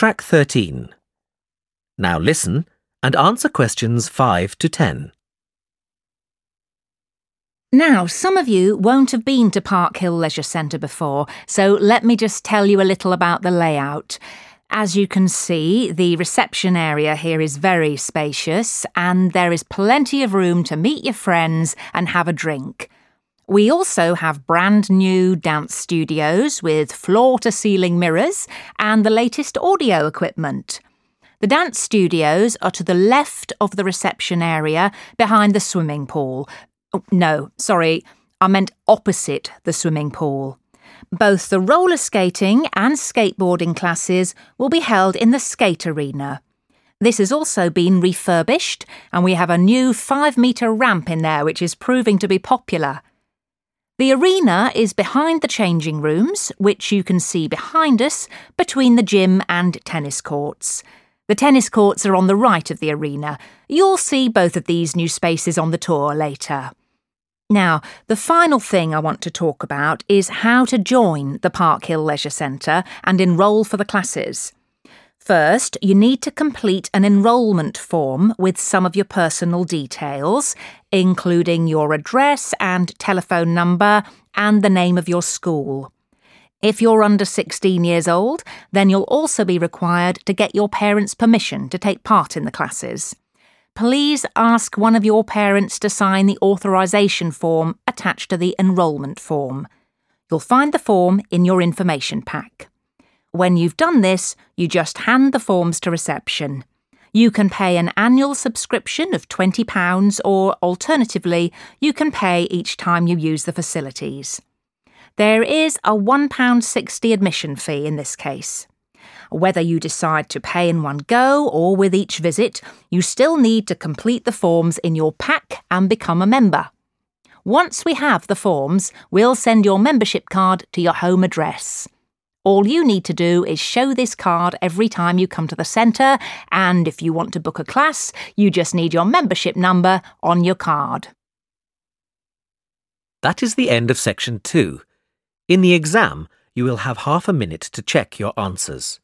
Track 13. Now listen and answer questions 5 to 10. Now, some of you won't have been to Park Hill Leisure Centre before, so let me just tell you a little about the layout. As you can see, the reception area here is very spacious and there is plenty of room to meet your friends and have a drink. We also have brand new dance studios with floor to ceiling mirrors and the latest audio equipment. The dance studios are to the left of the reception area behind the swimming pool. Oh, no, sorry, I meant opposite the swimming pool. Both the roller skating and skateboarding classes will be held in the skate arena. This has also been refurbished, and we have a new five metre ramp in there, which is proving to be popular. The arena is behind the changing rooms, which you can see behind us between the gym and tennis courts. The tennis courts are on the right of the arena. You'll see both of these new spaces on the tour later. Now, the final thing I want to talk about is how to join the Park Hill Leisure Centre and enrol for the classes. First, you need to complete an enrolment form with some of your personal details, including your address and telephone number and the name of your school. If you're under 16 years old, then you'll also be required to get your parents' permission to take part in the classes. Please ask one of your parents to sign the authorisation form attached to the enrolment form. You'll find the form in your information pack. When you've done this, you just hand the forms to reception. You can pay an annual subscription of £20 or alternatively, you can pay each time you use the facilities. There is a £1.60 admission fee in this case. Whether you decide to pay in one go or with each visit, you still need to complete the forms in your pack and become a member. Once we have the forms, we'll send your membership card to your home address. All you need to do is show this card every time you come to the centre, and if you want to book a class, you just need your membership number on your card. That is the end of section 2. In the exam, you will have half a minute to check your answers.